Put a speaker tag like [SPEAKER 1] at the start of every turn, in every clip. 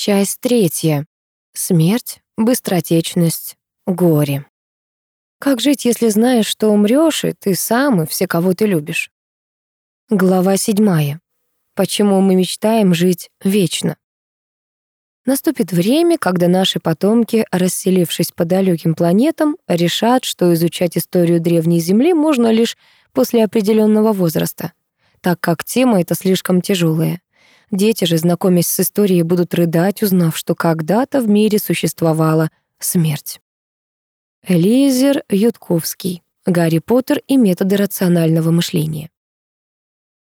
[SPEAKER 1] Часть третья. Смерть, быстротечность, горе. Как жить, если знаешь, что умрёшь, и ты сам, и все, кого ты любишь? Глава седьмая. Почему мы мечтаем жить вечно? Наступит время, когда наши потомки, расселившись по далеким планетам, решат, что изучать историю древней Земли можно лишь после определенного возраста, так как тема эта слишком тяжелая. Дети же, знакомясь с историей, будут рыдать, узнав, что когда-то в мире существовала смерть. Элизер Ютковский. Гарри Поттер и методы рационального мышления.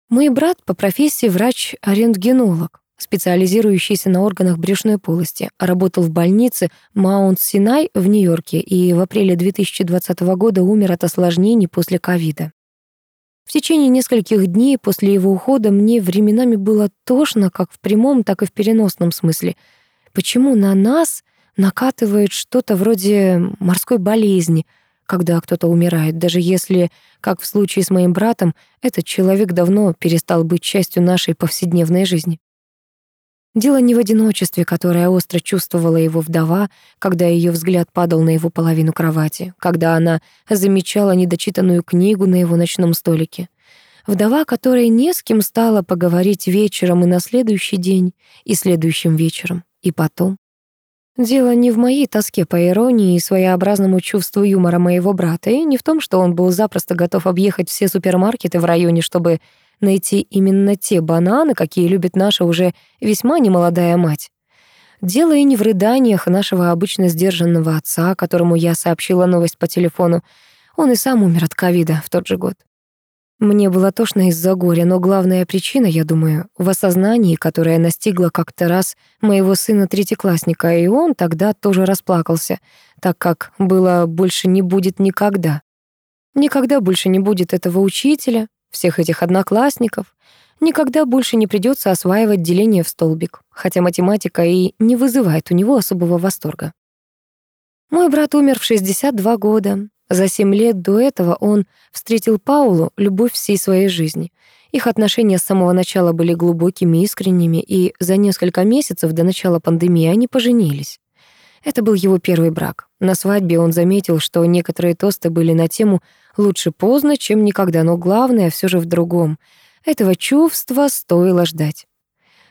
[SPEAKER 1] Мой брат по профессии врач-рентгенолог, специализирующийся на органах брюшной полости, работал в больнице Маунт-Синай в Нью-Йорке и в апреле 2020 года умер от осложнений после ковида. В течение нескольких дней после его ухода мне временами было тошно как в прямом, так и в переносном смысле. Почему на нас накатывает что-то вроде морской болезни, когда кто-то умирает, даже если, как в случае с моим братом, этот человек давно перестал быть частью нашей повседневной жизни? Дело не в одиночестве, которое остро чувствовала его вдова, когда ее взгляд падал на его половину кровати, когда она замечала недочитанную книгу на его ночном столике. Вдова, которой не с кем стало поговорить вечером и на следующий день, и следующим вечером, и потом. Дело не в моей тоске по иронии и своеобразному чувству юмора моего брата, и не в том, что он был запросто готов объехать все супермаркеты в районе, чтобы найти именно те бананы, какие любит наша уже весьма немолодая мать. Дело и не в рыданиях нашего обычно сдержанного отца, которому я сообщила новость по телефону. Он и сам умер от ковида в тот же год. Мне было тошно из-за горя, но главная причина, я думаю, в осознании, которое настигло как-то раз моего сына-третьеклассника, и он тогда тоже расплакался, так как было больше не будет никогда. Никогда больше не будет этого учителя, всех этих одноклассников. Никогда больше не придется осваивать деление в столбик, хотя математика и не вызывает у него особого восторга. Мой брат умер в 62 года. За 7 лет до этого он встретил Паулу, любовь всей своей жизни. Их отношения с самого начала были глубокими, и искренними, и за несколько месяцев до начала пандемии они поженились. Это был его первый брак. На свадьбе он заметил, что некоторые тосты были на тему Лучше поздно, чем никогда, но главное все же в другом. Этого чувства стоило ждать.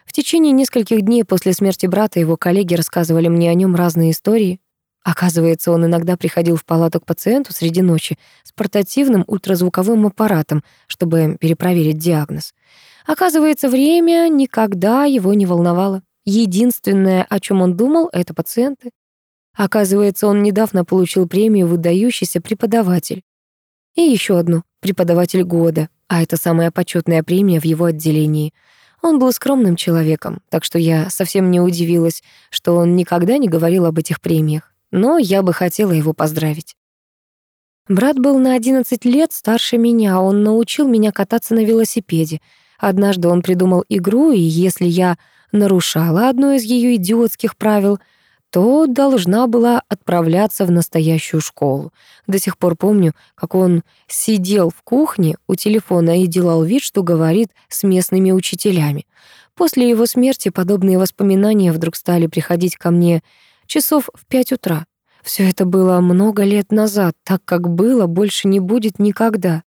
[SPEAKER 1] В течение нескольких дней после смерти брата его коллеги рассказывали мне о нем разные истории. Оказывается, он иногда приходил в палату к пациенту среди ночи с портативным ультразвуковым аппаратом, чтобы перепроверить диагноз. Оказывается, время никогда его не волновало. Единственное, о чем он думал, это пациенты. Оказывается, он недавно получил премию «Выдающийся преподаватель». И еще одну — преподаватель года, а это самая почетная премия в его отделении. Он был скромным человеком, так что я совсем не удивилась, что он никогда не говорил об этих премиях. Но я бы хотела его поздравить. Брат был на 11 лет старше меня, он научил меня кататься на велосипеде. Однажды он придумал игру, и если я нарушала одно из ее идиотских правил — то должна была отправляться в настоящую школу. До сих пор помню, как он сидел в кухне у телефона и делал вид, что говорит с местными учителями. После его смерти подобные воспоминания вдруг стали приходить ко мне часов в пять утра. Все это было много лет назад, так как было, больше не будет никогда.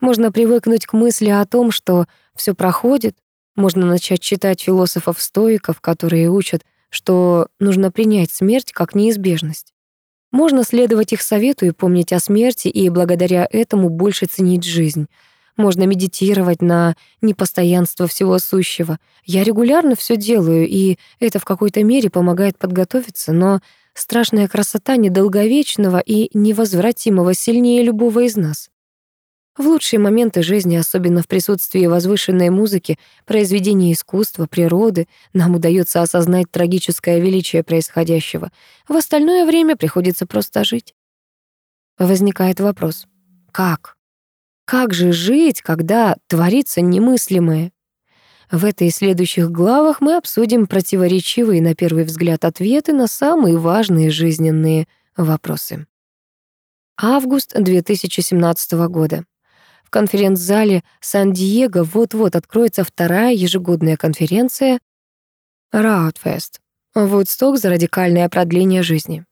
[SPEAKER 1] Можно привыкнуть к мысли о том, что все проходит, можно начать читать философов-стоиков, которые учат что нужно принять смерть как неизбежность. Можно следовать их совету и помнить о смерти, и благодаря этому больше ценить жизнь. Можно медитировать на непостоянство всего сущего. Я регулярно все делаю, и это в какой-то мере помогает подготовиться, но страшная красота недолговечного и невозвратимого сильнее любого из нас. В лучшие моменты жизни, особенно в присутствии возвышенной музыки, произведений искусства, природы, нам удается осознать трагическое величие происходящего. В остальное время приходится просто жить. Возникает вопрос. Как? Как же жить, когда творится немыслимое? В этой и следующих главах мы обсудим противоречивые на первый взгляд ответы на самые важные жизненные вопросы. Август 2017 года конференц-зале Сан-Диего вот-вот откроется вторая ежегодная конференция Раутфест. Вудсток за радикальное продление жизни.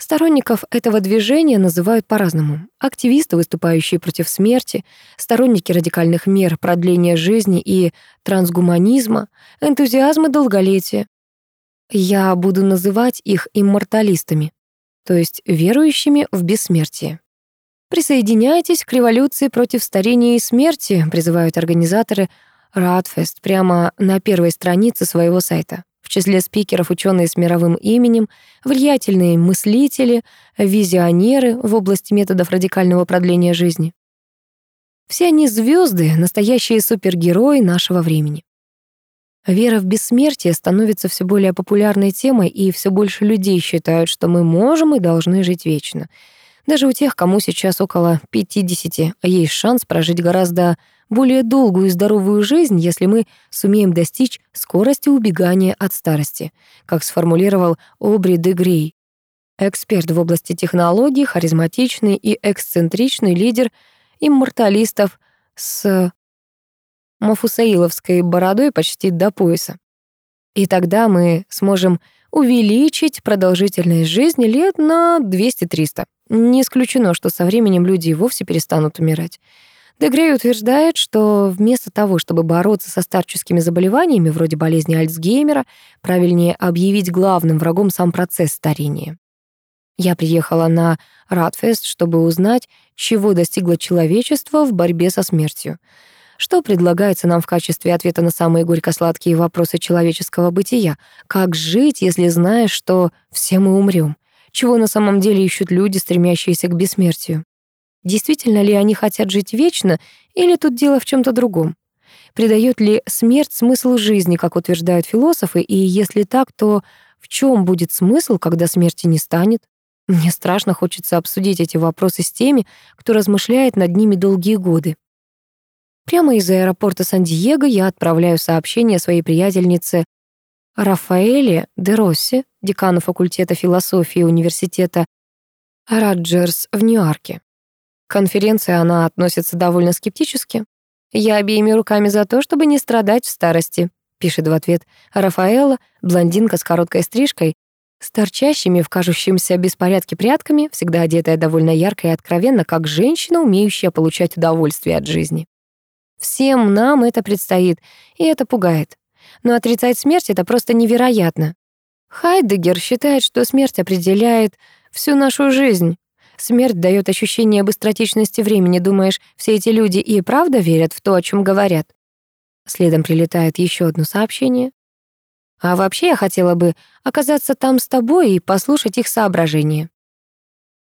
[SPEAKER 1] Сторонников этого движения называют по-разному. Активисты, выступающие против смерти, сторонники радикальных мер продления жизни и трансгуманизма, энтузиазмы долголетия. Я буду называть их имморталистами, то есть верующими в бессмертие. Присоединяйтесь к революции против старения и смерти, призывают организаторы Радфест прямо на первой странице своего сайта. В числе спикеров ученые с мировым именем, влиятельные мыслители, визионеры в области методов радикального продления жизни. Все они звезды, настоящие супергерои нашего времени. Вера в бессмертие становится все более популярной темой, и все больше людей считают, что мы можем и должны жить вечно. Даже у тех, кому сейчас около 50, есть шанс прожить гораздо более долгую и здоровую жизнь, если мы сумеем достичь скорости убегания от старости, как сформулировал Обри де Грей. Эксперт в области технологий, харизматичный и эксцентричный лидер имморталистов с мафусаиловской бородой почти до пояса. И тогда мы сможем увеличить продолжительность жизни лет на 200-300. Не исключено, что со временем люди и вовсе перестанут умирать. Дегрей утверждает, что вместо того, чтобы бороться со старческими заболеваниями вроде болезни Альцгеймера, правильнее объявить главным врагом сам процесс старения. Я приехала на Радфест, чтобы узнать, чего достигло человечество в борьбе со смертью. Что предлагается нам в качестве ответа на самые горько-сладкие вопросы человеческого бытия? Как жить, если знаешь, что все мы умрем? Чего на самом деле ищут люди, стремящиеся к бессмертию? Действительно ли они хотят жить вечно, или тут дело в чем то другом? Придает ли смерть смысл жизни, как утверждают философы, и если так, то в чем будет смысл, когда смерти не станет? Мне страшно хочется обсудить эти вопросы с теми, кто размышляет над ними долгие годы. Прямо из аэропорта Сан-Диего я отправляю сообщение своей приятельнице Рафаэле де Росси, декану факультета философии университета Раджерс в Ньюарке. К конференции она относится довольно скептически. «Я обеими руками за то, чтобы не страдать в старости», пишет в ответ Рафаэла, блондинка с короткой стрижкой, с торчащими в кажущемся беспорядке прядками, всегда одетая довольно ярко и откровенно, как женщина, умеющая получать удовольствие от жизни. Всем нам это предстоит, и это пугает. Но отрицать смерть — это просто невероятно. Хайдегер считает, что смерть определяет всю нашу жизнь, Смерть дает ощущение быстротечности времени. Думаешь, все эти люди и правда верят в то, о чем говорят? Следом прилетает еще одно сообщение. А вообще я хотела бы оказаться там с тобой и послушать их соображения.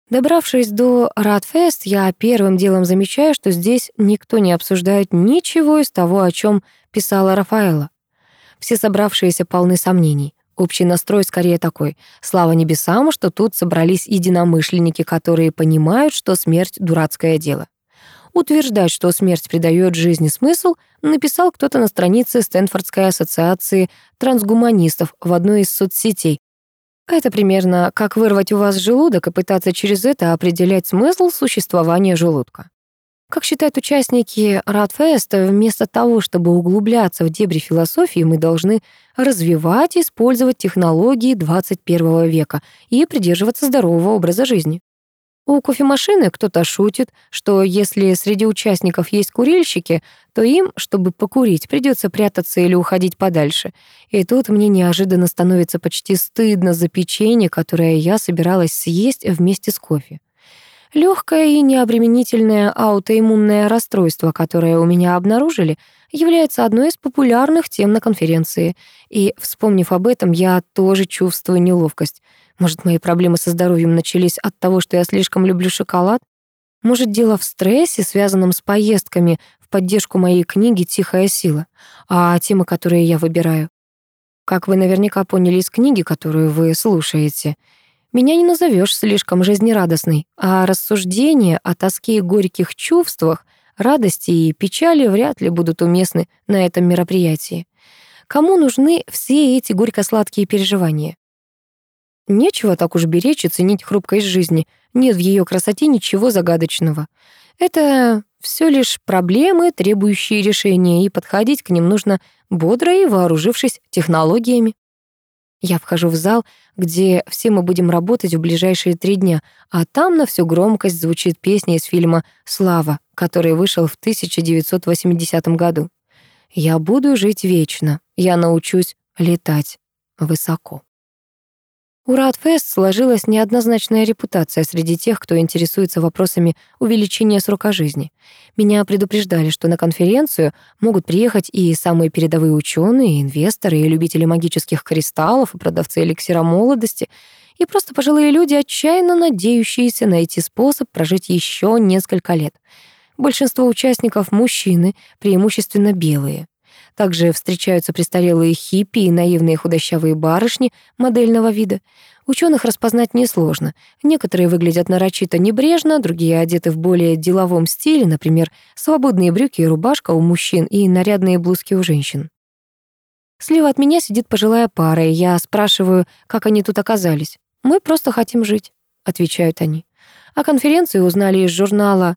[SPEAKER 1] Добравшись до Радфест, я первым делом замечаю, что здесь никто не обсуждает ничего из того, о чем писала Рафаэла. Все собравшиеся полны сомнений. Общий настрой скорее такой. Слава небесам, что тут собрались единомышленники, которые понимают, что смерть — дурацкое дело. Утверждать, что смерть придает жизни смысл, написал кто-то на странице Стэнфордской ассоциации трансгуманистов в одной из соцсетей. Это примерно как вырвать у вас желудок и пытаться через это определять смысл существования желудка. Как считают участники Радфеста, вместо того, чтобы углубляться в дебри философии, мы должны развивать и использовать технологии 21 века и придерживаться здорового образа жизни. У кофемашины кто-то шутит, что если среди участников есть курильщики, то им, чтобы покурить, придется прятаться или уходить подальше. И тут мне неожиданно становится почти стыдно за печенье, которое я собиралась съесть вместе с кофе. Легкое и необременительное аутоиммунное расстройство, которое у меня обнаружили, является одной из популярных тем на конференции. И, вспомнив об этом, я тоже чувствую неловкость. Может, мои проблемы со здоровьем начались от того, что я слишком люблю шоколад? Может, дело в стрессе, связанном с поездками в поддержку моей книги «Тихая сила», а темы, которые я выбираю? Как вы наверняка поняли из книги, которую вы слушаете — меня не назовешь слишком жизнерадостной, а рассуждения о тоске и горьких чувствах, радости и печали вряд ли будут уместны на этом мероприятии. Кому нужны все эти горько-сладкие переживания? Нечего так уж беречь и ценить хрупкость жизни. Нет в ее красоте ничего загадочного. Это все лишь проблемы, требующие решения, и подходить к ним нужно бодро и вооружившись технологиями. Я вхожу в зал, где все мы будем работать в ближайшие три дня, а там на всю громкость звучит песня из фильма «Слава», который вышел в 1980 году. «Я буду жить вечно, я научусь летать высоко». У Радфест сложилась неоднозначная репутация среди тех, кто интересуется вопросами увеличения срока жизни. Меня предупреждали, что на конференцию могут приехать и самые передовые ученые, и инвесторы, и любители магических кристаллов, и продавцы эликсира молодости, и просто пожилые люди, отчаянно надеющиеся найти способ прожить еще несколько лет. Большинство участников — мужчины, преимущественно белые. Также встречаются престарелые хиппи и наивные худощавые барышни модельного вида. Ученых распознать несложно. Некоторые выглядят нарочито небрежно, другие одеты в более деловом стиле, например, свободные брюки и рубашка у мужчин и нарядные блузки у женщин. Слева от меня сидит пожилая пара, и я спрашиваю, как они тут оказались. «Мы просто хотим жить», — отвечают они. О конференции узнали из журнала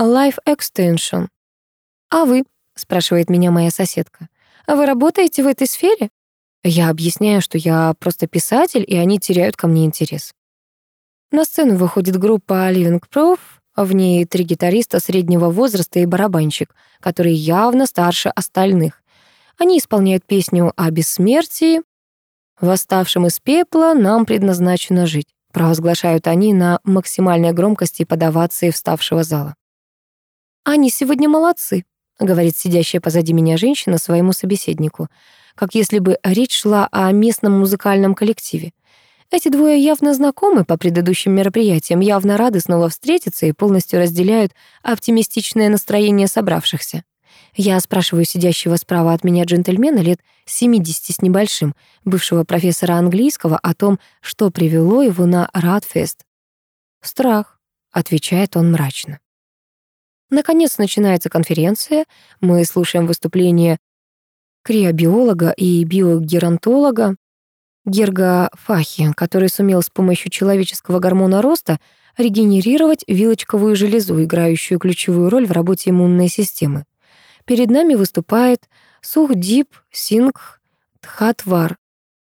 [SPEAKER 1] Life Extension. А вы? Спрашивает меня моя соседка. «А вы работаете в этой сфере?» Я объясняю, что я просто писатель, и они теряют ко мне интерес. На сцену выходит группа Living Proof, в ней три гитариста среднего возраста и барабанщик, который явно старше остальных. Они исполняют песню о бессмертии. «Восставшим из пепла нам предназначено жить», провозглашают они на максимальной громкости под овации вставшего зала. «Они сегодня молодцы», говорит сидящая позади меня женщина своему собеседнику, как если бы речь шла о местном музыкальном коллективе. Эти двое явно знакомы по предыдущим мероприятиям, явно рады снова встретиться и полностью разделяют оптимистичное настроение собравшихся. Я спрашиваю сидящего справа от меня джентльмена лет 70 с небольшим, бывшего профессора английского, о том, что привело его на Радфест. «Страх», — отвечает он мрачно. Наконец начинается конференция, мы слушаем выступление криобиолога и биогеронтолога Герга Фахи, который сумел с помощью человеческого гормона роста регенерировать вилочковую железу, играющую ключевую роль в работе иммунной системы. Перед нами выступает Сухдип Сингх Тхатвар,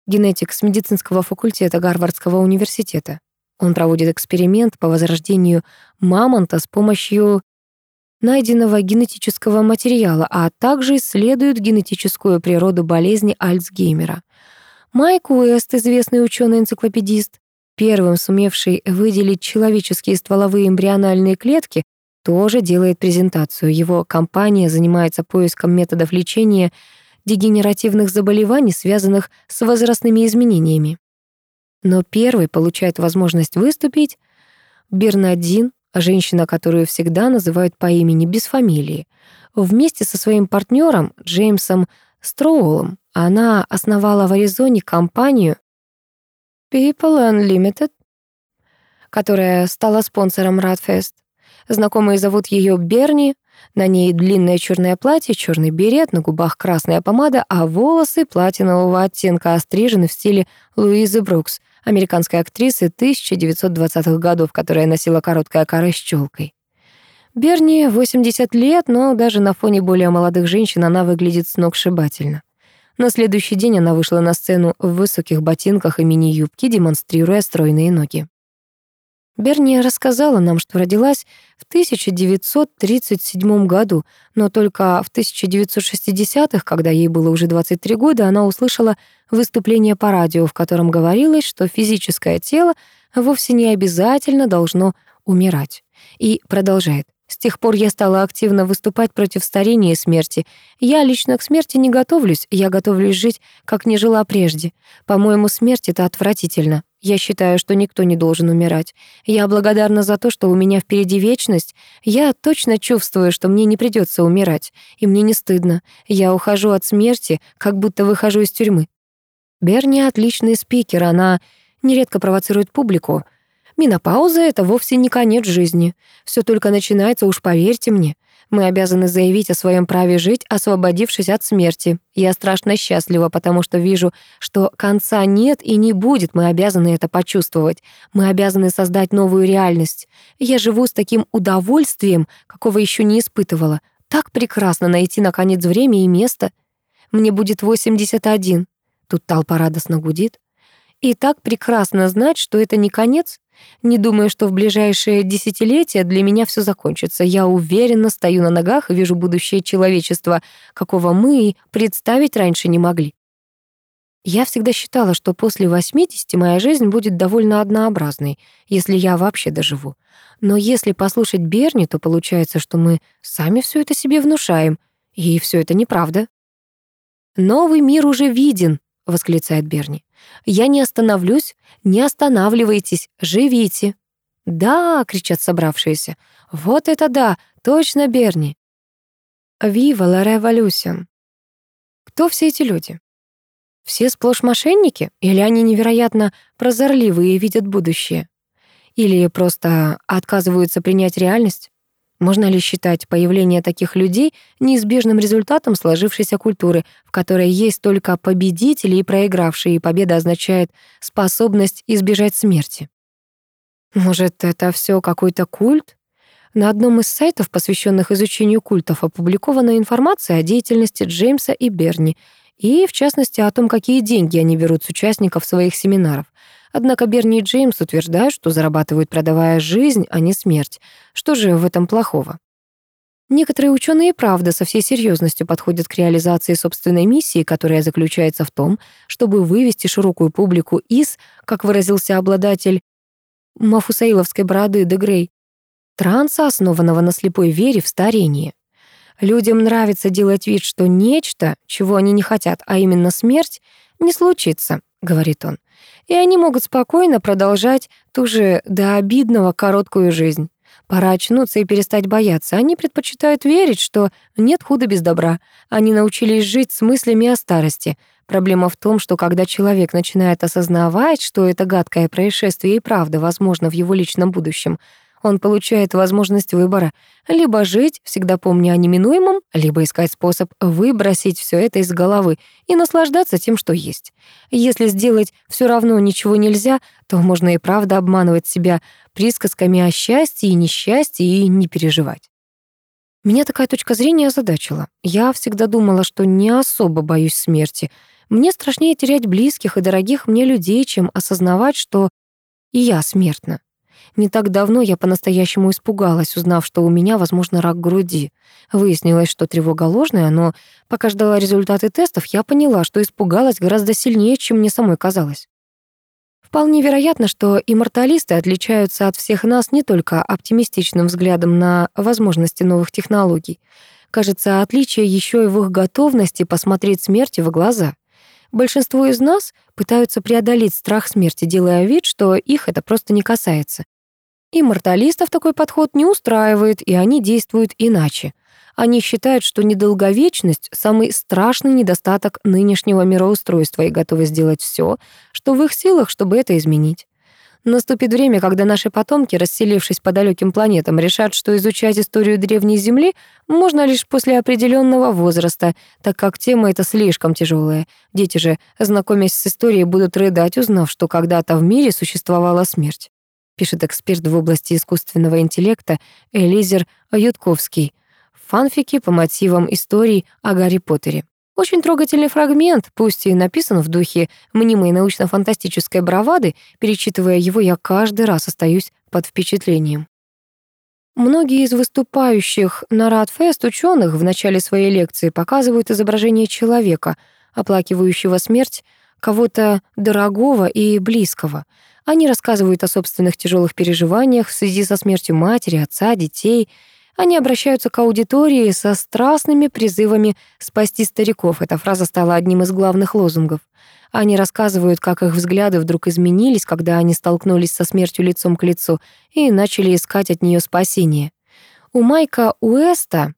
[SPEAKER 1] генетик с медицинского факультета Гарвардского университета. Он проводит эксперимент по возрождению мамонта с помощью найденного генетического материала, а также исследует генетическую природу болезни Альцгеймера. Майк Уэст, известный ученый-энциклопедист, первым сумевший выделить человеческие стволовые эмбриональные клетки, тоже делает презентацию. Его компания занимается поиском методов лечения дегенеративных заболеваний, связанных с возрастными изменениями. Но первый получает возможность выступить Бернадин женщина, которую всегда называют по имени без фамилии. Вместе со своим партнером Джеймсом Строулом она основала в Аризоне компанию People Unlimited, которая стала спонсором Радфест. Знакомые зовут ее Берни, на ней длинное черное платье, черный берет, на губах красная помада, а волосы платинового оттенка острижены в стиле Луизы Брукс, американской актрисы 1920-х годов, которая носила короткое каре с челкой. Берни 80 лет, но даже на фоне более молодых женщин она выглядит сногсшибательно. На следующий день она вышла на сцену в высоких ботинках и мини-юбке, демонстрируя стройные ноги. Берни рассказала нам, что родилась в 1937 году, но только в 1960-х, когда ей было уже 23 года, она услышала выступление по радио, в котором говорилось, что физическое тело вовсе не обязательно должно умирать. И продолжает. С тех пор я стала активно выступать против старения и смерти. Я лично к смерти не готовлюсь, я готовлюсь жить, как не жила прежде. По-моему, смерть — это отвратительно. Я считаю, что никто не должен умирать. Я благодарна за то, что у меня впереди вечность. Я точно чувствую, что мне не придется умирать, и мне не стыдно. Я ухожу от смерти, как будто выхожу из тюрьмы. Берни отличный спикер, она нередко провоцирует публику. Менопауза — это вовсе не конец жизни. Все только начинается, уж поверьте мне. Мы обязаны заявить о своем праве жить, освободившись от смерти. Я страшно счастлива, потому что вижу, что конца нет и не будет. Мы обязаны это почувствовать. Мы обязаны создать новую реальность. Я живу с таким удовольствием, какого еще не испытывала. Так прекрасно найти, наконец, время и место. Мне будет 81. Тут толпа радостно гудит. И так прекрасно знать, что это не конец. Не думаю, что в ближайшие десятилетия для меня все закончится. Я уверенно стою на ногах и вижу будущее человечества, какого мы и представить раньше не могли. Я всегда считала, что после 80 моя жизнь будет довольно однообразной, если я вообще доживу. Но если послушать Берни, то получается, что мы сами все это себе внушаем, и все это неправда. «Новый мир уже виден», — восклицает Берни. «Я не остановлюсь, не останавливайтесь, живите». «Да!» — кричат собравшиеся. «Вот это да! Точно, Берни!» «Вива ла революция!» Кто все эти люди? Все сплошь мошенники? Или они невероятно прозорливые и видят будущее? Или просто отказываются принять реальность? Можно ли считать появление таких людей неизбежным результатом сложившейся культуры, в которой есть только победители и проигравшие, и победа означает способность избежать смерти? Может, это все какой-то культ? На одном из сайтов, посвященных изучению культов, опубликована информация о деятельности Джеймса и Берни, и, в частности, о том, какие деньги они берут с участников своих семинаров. Однако Берни и Джеймс утверждают, что зарабатывают, продавая жизнь, а не смерть. Что же в этом плохого? Некоторые ученые, правда, со всей серьезностью подходят к реализации собственной миссии, которая заключается в том, чтобы вывести широкую публику из, как выразился обладатель мафусаиловской бороды де Грей, транса, основанного на слепой вере в старение. Людям нравится делать вид, что нечто, чего они не хотят, а именно смерть, не случится, говорит он. И они могут спокойно продолжать ту же до обидного короткую жизнь. Пора очнуться и перестать бояться. Они предпочитают верить, что нет худа без добра. Они научились жить с мыслями о старости. Проблема в том, что когда человек начинает осознавать, что это гадкое происшествие и правда возможно в его личном будущем, он получает возможность выбора. Либо жить, всегда помня о неминуемом, либо искать способ выбросить все это из головы и наслаждаться тем, что есть. Если сделать все равно ничего нельзя, то можно и правда обманывать себя присказками о счастье и несчастье и не переживать. Меня такая точка зрения озадачила. Я всегда думала, что не особо боюсь смерти. Мне страшнее терять близких и дорогих мне людей, чем осознавать, что и я смертна. Не так давно я по-настоящему испугалась, узнав, что у меня, возможно, рак груди. Выяснилось, что тревога ложная, но пока ждала результаты тестов, я поняла, что испугалась гораздо сильнее, чем мне самой казалось. Вполне вероятно, что имморталисты отличаются от всех нас не только оптимистичным взглядом на возможности новых технологий. Кажется, отличие еще и в их готовности посмотреть смерти в глаза. Большинство из нас пытаются преодолеть страх смерти, делая вид, что их это просто не касается. И морталистов такой подход не устраивает, и они действуют иначе. Они считают, что недолговечность — самый страшный недостаток нынешнего мироустройства и готовы сделать все, что в их силах, чтобы это изменить. Наступит время, когда наши потомки, расселившись по далеким планетам, решат, что изучать историю Древней Земли можно лишь после определенного возраста, так как тема эта слишком тяжелая. Дети же, знакомясь с историей, будут рыдать, узнав, что когда-то в мире существовала смерть пишет эксперт в области искусственного интеллекта Элизер Ютковский. Фанфики по мотивам историй о Гарри Поттере. Очень трогательный фрагмент, пусть и написан в духе мнимой научно-фантастической бравады, перечитывая его, я каждый раз остаюсь под впечатлением. Многие из выступающих на Радфест ученых в начале своей лекции показывают изображение человека, оплакивающего смерть кого-то дорогого и близкого — они рассказывают о собственных тяжелых переживаниях в связи со смертью матери, отца, детей. Они обращаются к аудитории со страстными призывами спасти стариков. Эта фраза стала одним из главных лозунгов. Они рассказывают, как их взгляды вдруг изменились, когда они столкнулись со смертью лицом к лицу и начали искать от нее спасение. У Майка Уэста,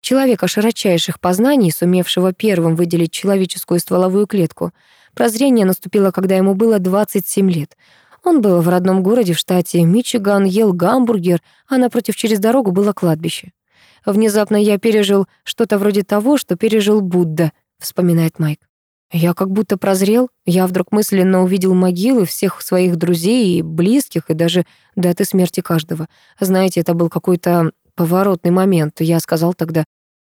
[SPEAKER 1] человека широчайших познаний, сумевшего первым выделить человеческую стволовую клетку, прозрение наступило, когда ему было 27 лет — он был в родном городе в штате Мичиган, ел гамбургер, а напротив через дорогу было кладбище. «Внезапно я пережил что-то вроде того, что пережил Будда», — вспоминает Майк. «Я как будто прозрел, я вдруг мысленно увидел могилы всех своих друзей и близких, и даже даты смерти каждого. Знаете, это был какой-то поворотный момент. Я сказал тогда,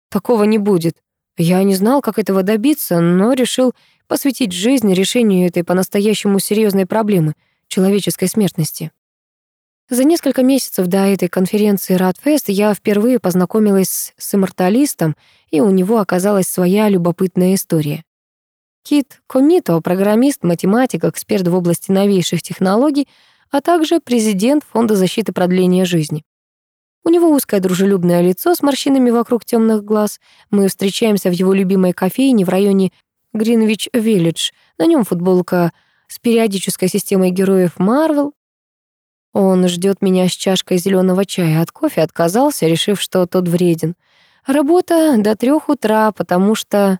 [SPEAKER 1] такого не будет. Я не знал, как этого добиться, но решил посвятить жизнь решению этой по-настоящему серьезной проблемы — человеческой смертности. За несколько месяцев до этой конференции Радфест я впервые познакомилась с имморталистом, и у него оказалась своя любопытная история. Кит Комито, программист, математик, эксперт в области новейших технологий, а также президент Фонда защиты продления жизни. У него узкое дружелюбное лицо с морщинами вокруг темных глаз. Мы встречаемся в его любимой кофейне в районе Гринвич-Виллидж. На нем футболка с периодической системой героев Марвел. Он ждет меня с чашкой зеленого чая. От кофе отказался, решив, что тот вреден. Работа до трех утра, потому что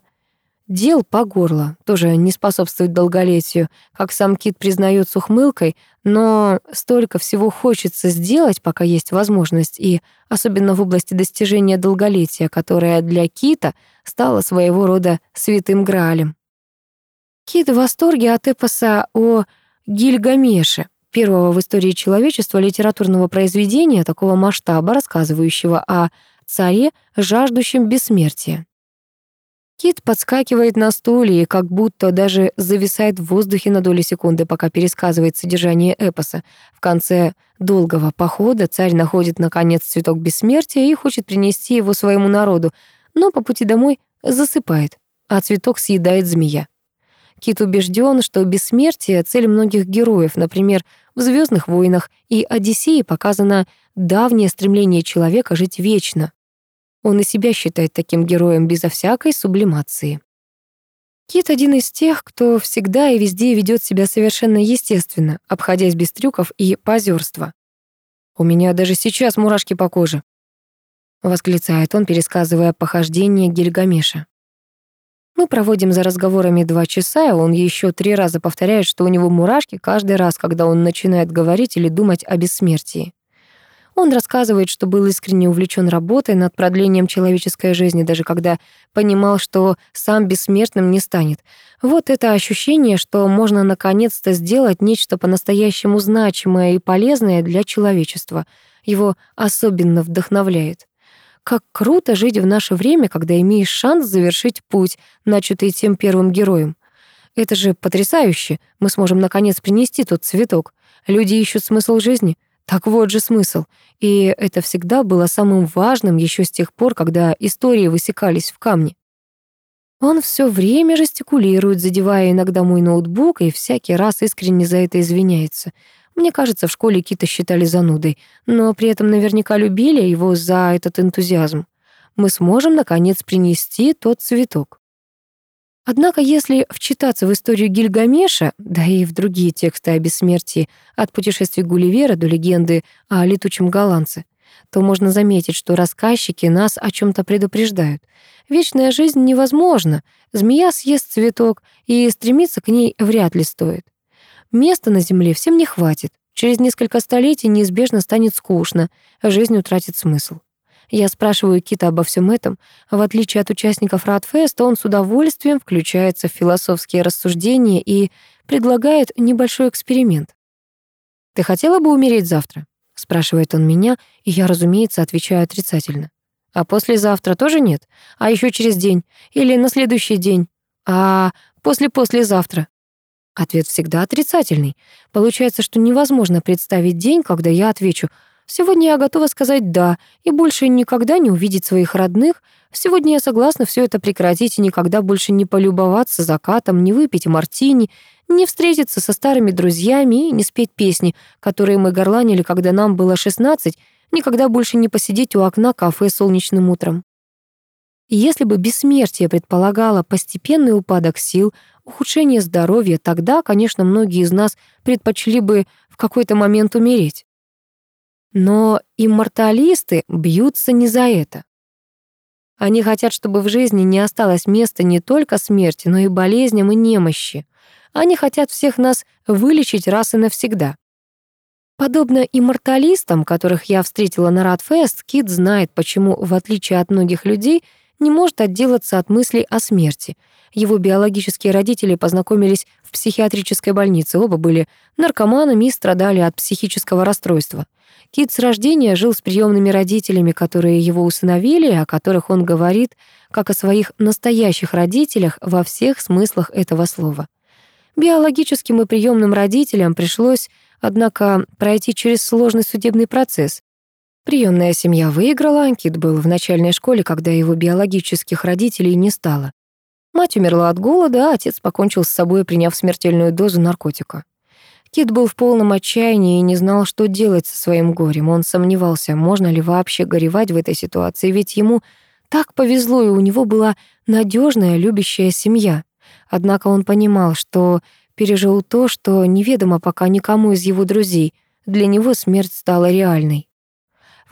[SPEAKER 1] Дел по горло тоже не способствует долголетию, как сам Кит признает с ухмылкой, но столько всего хочется сделать, пока есть возможность, и особенно в области достижения долголетия, которая для Кита стала своего рода святым граалем. Кит в восторге от эпоса о Гильгамеше, первого в истории человечества литературного произведения такого масштаба, рассказывающего о царе, жаждущем бессмертия. Кит подскакивает на стуле и как будто даже зависает в воздухе на долю секунды, пока пересказывает содержание эпоса. В конце долгого похода царь находит, наконец, цветок бессмертия и хочет принести его своему народу, но по пути домой засыпает, а цветок съедает змея. Кит убежден, что бессмертие — цель многих героев. Например, в «Звездных войнах» и «Одиссее» показано давнее стремление человека жить вечно. Он и себя считает таким героем безо всякой сублимации. Кит один из тех, кто всегда и везде ведет себя совершенно естественно, обходясь без трюков и позерства. «У меня даже сейчас мурашки по коже», — восклицает он, пересказывая похождение Гильгамеша. Мы проводим за разговорами два часа, и он еще три раза повторяет, что у него мурашки каждый раз, когда он начинает говорить или думать о бессмертии. Он рассказывает, что был искренне увлечен работой над продлением человеческой жизни, даже когда понимал, что сам бессмертным не станет. Вот это ощущение, что можно наконец-то сделать нечто по-настоящему значимое и полезное для человечества, его особенно вдохновляет. Как круто жить в наше время, когда имеешь шанс завершить путь, начатый тем первым героем. Это же потрясающе. Мы сможем наконец принести тот цветок. Люди ищут смысл жизни. Так вот же смысл. И это всегда было самым важным еще с тех пор, когда истории высекались в камне. Он все время жестикулирует, задевая иногда мой ноутбук, и всякий раз искренне за это извиняется. Мне кажется, в школе Кита считали занудой, но при этом наверняка любили его за этот энтузиазм. Мы сможем, наконец, принести тот цветок. Однако, если вчитаться в историю Гильгамеша, да и в другие тексты о бессмертии, от путешествий Гулливера до легенды о летучем голландце, то можно заметить, что рассказчики нас о чем то предупреждают. Вечная жизнь невозможна, змея съест цветок, и стремиться к ней вряд ли стоит. Места на земле всем не хватит. Через несколько столетий неизбежно станет скучно, а жизнь утратит смысл. Я спрашиваю Кита обо всем этом. В отличие от участников Радфеста, он с удовольствием включается в философские рассуждения и предлагает небольшой эксперимент. «Ты хотела бы умереть завтра?» — спрашивает он меня, и я, разумеется, отвечаю отрицательно. «А послезавтра тоже нет? А еще через день? Или на следующий день? А после-послезавтра?» Ответ всегда отрицательный. Получается, что невозможно представить день, когда я отвечу Сегодня я готова сказать «да» и больше никогда не увидеть своих родных. Сегодня я согласна все это прекратить и никогда больше не полюбоваться закатом, не выпить мартини, не встретиться со старыми друзьями и не спеть песни, которые мы горланили, когда нам было 16, никогда больше не посидеть у окна кафе солнечным утром. Если бы бессмертие предполагало постепенный упадок сил, ухудшение здоровья, тогда, конечно, многие из нас предпочли бы в какой-то момент умереть. Но имморталисты бьются не за это. Они хотят, чтобы в жизни не осталось места не только смерти, но и болезням и немощи. Они хотят всех нас вылечить раз и навсегда. Подобно имморталистам, которых я встретила на Радфест, Кит знает, почему, в отличие от многих людей, не может отделаться от мыслей о смерти. Его биологические родители познакомились в психиатрической больнице, оба были наркоманами и страдали от психического расстройства. Кит с рождения жил с приемными родителями, которые его усыновили, о которых он говорит, как о своих настоящих родителях во всех смыслах этого слова. Биологическим и приемным родителям пришлось, однако, пройти через сложный судебный процесс. Приемная семья выиграла, Кит был в начальной школе, когда его биологических родителей не стало. Мать умерла от голода, а отец покончил с собой, приняв смертельную дозу наркотика. Кит был в полном отчаянии и не знал, что делать со своим горем. Он сомневался, можно ли вообще горевать в этой ситуации, ведь ему так повезло, и у него была надежная, любящая семья. Однако он понимал, что пережил то, что неведомо пока никому из его друзей. Для него смерть стала реальной.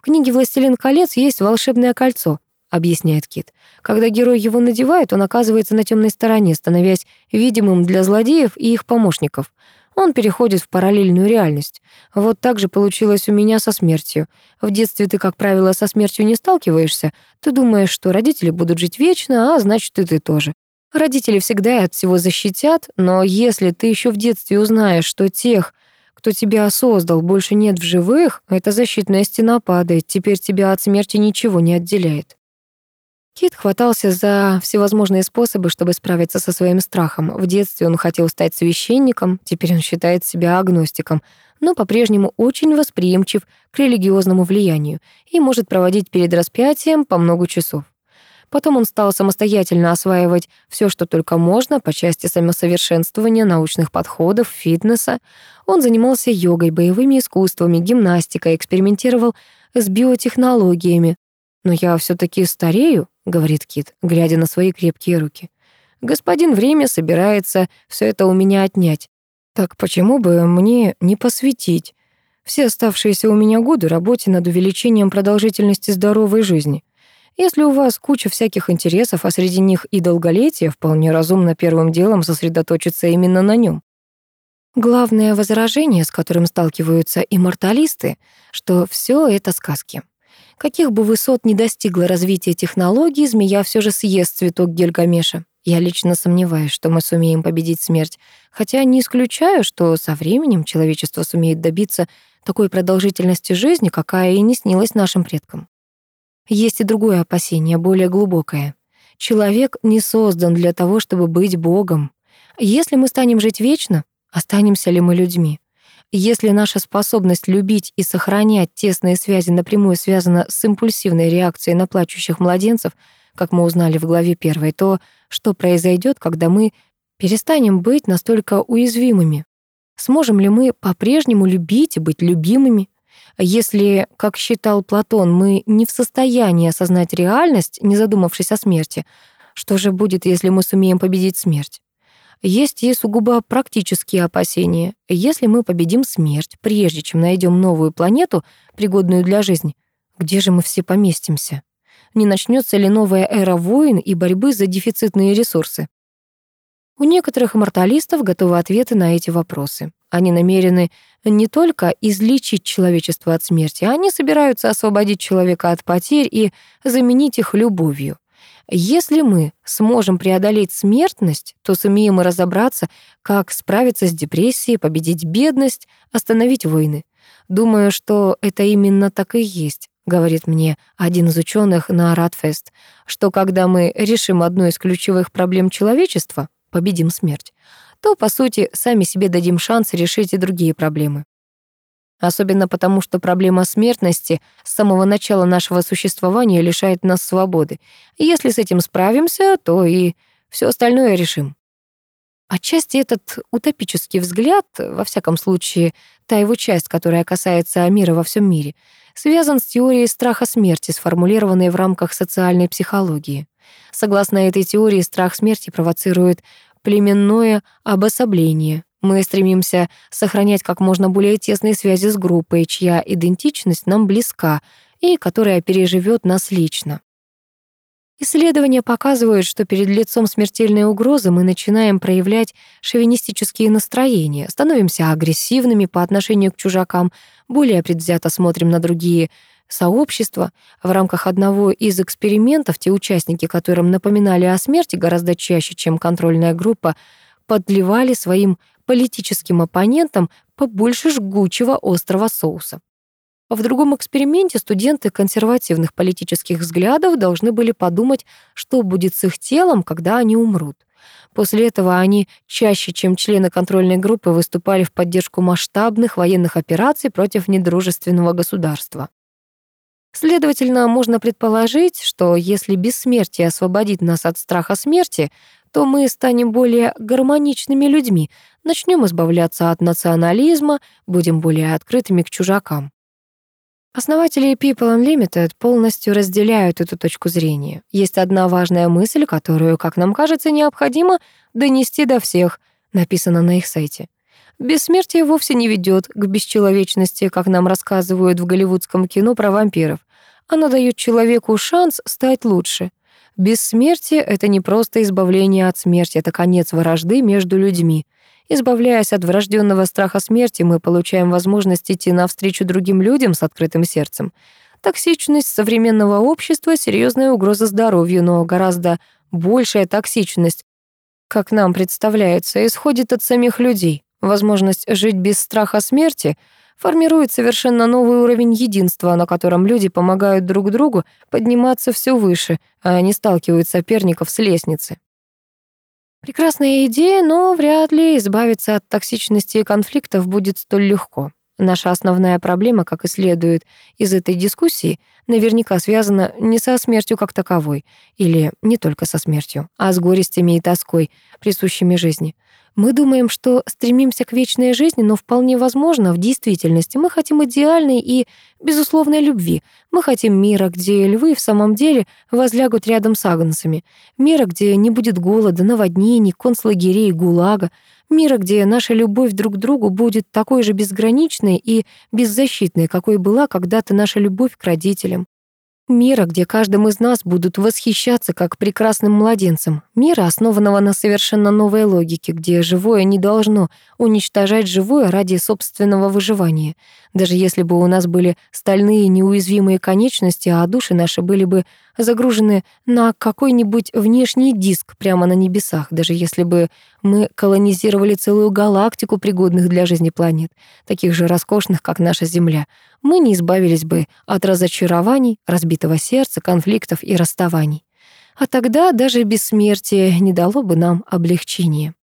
[SPEAKER 1] В книге «Властелин колец» есть волшебное кольцо, объясняет Кит. Когда герой его надевает, он оказывается на темной стороне, становясь видимым для злодеев и их помощников. Он переходит в параллельную реальность. Вот так же получилось у меня со смертью. В детстве ты, как правило, со смертью не сталкиваешься. Ты думаешь, что родители будут жить вечно, а значит, и ты тоже. Родители всегда от всего защитят, но если ты еще в детстве узнаешь, что тех, кто тебя создал, больше нет в живых, эта защитная стена падает, теперь тебя от смерти ничего не отделяет. Кит хватался за всевозможные способы, чтобы справиться со своим страхом. В детстве он хотел стать священником, теперь он считает себя агностиком, но по-прежнему очень восприимчив к религиозному влиянию и может проводить перед распятием по много часов. Потом он стал самостоятельно осваивать все, что только можно по части самосовершенствования, научных подходов, фитнеса. Он занимался йогой, боевыми искусствами, гимнастикой, экспериментировал с биотехнологиями. Но я все таки старею, — говорит Кит, глядя на свои крепкие руки. «Господин время собирается все это у меня отнять. Так почему бы мне не посвятить все оставшиеся у меня годы работе над увеличением продолжительности здоровой жизни? Если у вас куча всяких интересов, а среди них и долголетие, вполне разумно первым делом сосредоточиться именно на нем. Главное возражение, с которым сталкиваются имморталисты, что все это сказки. Каких бы высот ни достигло развитие технологий, змея все же съест цветок Гильгамеша. Я лично сомневаюсь, что мы сумеем победить смерть, хотя не исключаю, что со временем человечество сумеет добиться такой продолжительности жизни, какая и не снилась нашим предкам. Есть и другое опасение, более глубокое. Человек не создан для того, чтобы быть Богом. Если мы станем жить вечно, останемся ли мы людьми? Если наша способность любить и сохранять тесные связи напрямую связана с импульсивной реакцией на плачущих младенцев, как мы узнали в главе первой, то что произойдет, когда мы перестанем быть настолько уязвимыми? Сможем ли мы по-прежнему любить и быть любимыми? Если, как считал Платон, мы не в состоянии осознать реальность, не задумавшись о смерти, что же будет, если мы сумеем победить смерть? Есть и сугубо практические опасения. Если мы победим смерть, прежде чем найдем новую планету, пригодную для жизни, где же мы все поместимся? Не начнется ли новая эра войн и борьбы за дефицитные ресурсы? У некоторых морталистов готовы ответы на эти вопросы. Они намерены не только излечить человечество от смерти, они собираются освободить человека от потерь и заменить их любовью. Если мы сможем преодолеть смертность, то сумеем и разобраться, как справиться с депрессией, победить бедность, остановить войны. Думаю, что это именно так и есть, говорит мне один из ученых на Радфест, что когда мы решим одну из ключевых проблем человечества, победим смерть, то, по сути, сами себе дадим шанс решить и другие проблемы. Особенно потому, что проблема смертности с самого начала нашего существования лишает нас свободы. Если с этим справимся, то и все остальное решим. Отчасти этот утопический взгляд, во всяком случае, та его часть, которая касается мира во всем мире, связан с теорией страха смерти, сформулированной в рамках социальной психологии. Согласно этой теории, страх смерти провоцирует племенное обособление, мы стремимся сохранять как можно более тесные связи с группой, чья идентичность нам близка и которая переживет нас лично. Исследования показывают, что перед лицом смертельной угрозы мы начинаем проявлять шовинистические настроения, становимся агрессивными по отношению к чужакам, более предвзято смотрим на другие сообщества. В рамках одного из экспериментов те участники, которым напоминали о смерти гораздо чаще, чем контрольная группа, подливали своим политическим оппонентам побольше жгучего острого соуса. В другом эксперименте студенты консервативных политических взглядов должны были подумать, что будет с их телом, когда они умрут. После этого они чаще, чем члены контрольной группы, выступали в поддержку масштабных военных операций против недружественного государства. Следовательно, можно предположить, что если бессмертие освободит нас от страха смерти, то мы станем более гармоничными людьми, начнем избавляться от национализма, будем более открытыми к чужакам. Основатели People Unlimited полностью разделяют эту точку зрения. Есть одна важная мысль, которую, как нам кажется, необходимо донести до всех, написано на их сайте. Бессмертие вовсе не ведет к бесчеловечности, как нам рассказывают в голливудском кино про вампиров. Оно дает человеку шанс стать лучше. Бессмертие — это не просто избавление от смерти, это конец вражды между людьми. Избавляясь от врожденного страха смерти, мы получаем возможность идти навстречу другим людям с открытым сердцем. Токсичность современного общества — серьезная угроза здоровью, но гораздо большая токсичность, как нам представляется, исходит от самих людей. Возможность жить без страха смерти формирует совершенно новый уровень единства, на котором люди помогают друг другу подниматься все выше, а не сталкивают соперников с лестницы. Прекрасная идея, но вряд ли избавиться от токсичности и конфликтов будет столь легко. Наша основная проблема, как и следует из этой дискуссии, наверняка связана не со смертью как таковой, или не только со смертью, а с горестями и тоской, присущими жизни. Мы думаем, что стремимся к вечной жизни, но вполне возможно, в действительности мы хотим идеальной и безусловной любви. Мы хотим мира, где львы в самом деле возлягут рядом с агнцами. Мира, где не будет голода, наводнений, концлагерей, гулага. Мира, где наша любовь друг к другу будет такой же безграничной и беззащитной, какой была когда-то наша любовь к родителям. Мира, где каждым из нас будут восхищаться как прекрасным младенцем. Мира, основанного на совершенно новой логике, где живое не должно уничтожать живое ради собственного выживания. Даже если бы у нас были стальные неуязвимые конечности, а души наши были бы загружены на какой-нибудь внешний диск прямо на небесах, даже если бы мы колонизировали целую галактику пригодных для жизни планет, таких же роскошных, как наша Земля, мы не избавились бы от разочарований, разбитого сердца, конфликтов и расставаний. А тогда даже бессмертие не дало бы нам облегчения.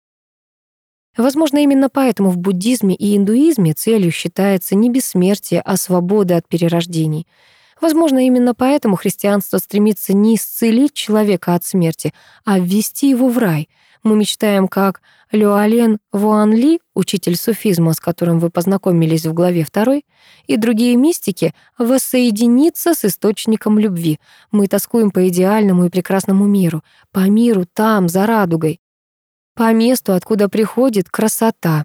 [SPEAKER 1] Возможно, именно поэтому в буддизме и индуизме целью считается не бессмертие, а свобода от перерождений — Возможно, именно поэтому христианство стремится не исцелить человека от смерти, а ввести его в рай. Мы мечтаем, как Ллевеллин Воан-Ли, учитель суфизма, с которым вы познакомились в главе 2, и другие мистики, воссоединиться с источником любви. Мы тоскуем по идеальному и прекрасному миру, по миру там, за радугой, по месту, откуда приходит красота.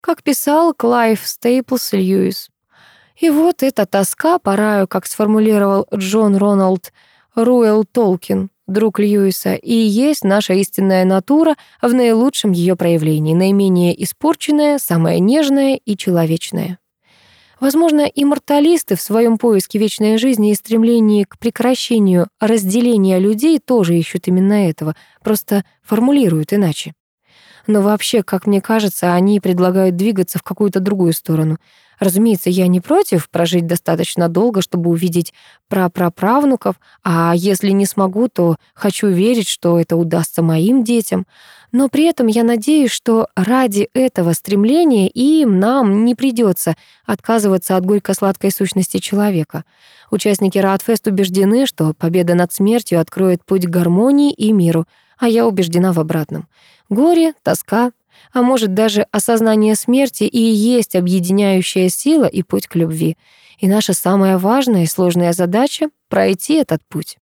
[SPEAKER 1] Как писал Клайв Стейплс Льюис, и вот эта тоска по раю, как сформулировал Джон Роналд Руэлл Толкин, друг Льюиса, и есть наша истинная натура в наилучшем ее проявлении, наименее испорченная, самая нежная и человечная. Возможно, имморталисты в своем поиске вечной жизни и стремлении к прекращению разделения людей тоже ищут именно этого, просто формулируют иначе. Но вообще, как мне кажется, они предлагают двигаться в какую-то другую сторону. Разумеется, я не против прожить достаточно долго, чтобы увидеть прапраправнуков, а если не смогу, то хочу верить, что это удастся моим детям. Но при этом я надеюсь, что ради этого стремления им, нам не придется отказываться от горько-сладкой сущности человека. Участники Радфест убеждены, что победа над смертью откроет путь к гармонии и миру, а я убеждена в обратном. Горе, тоска, а может даже осознание смерти и есть объединяющая сила и путь к любви. И наша самая важная и сложная задача — пройти этот путь.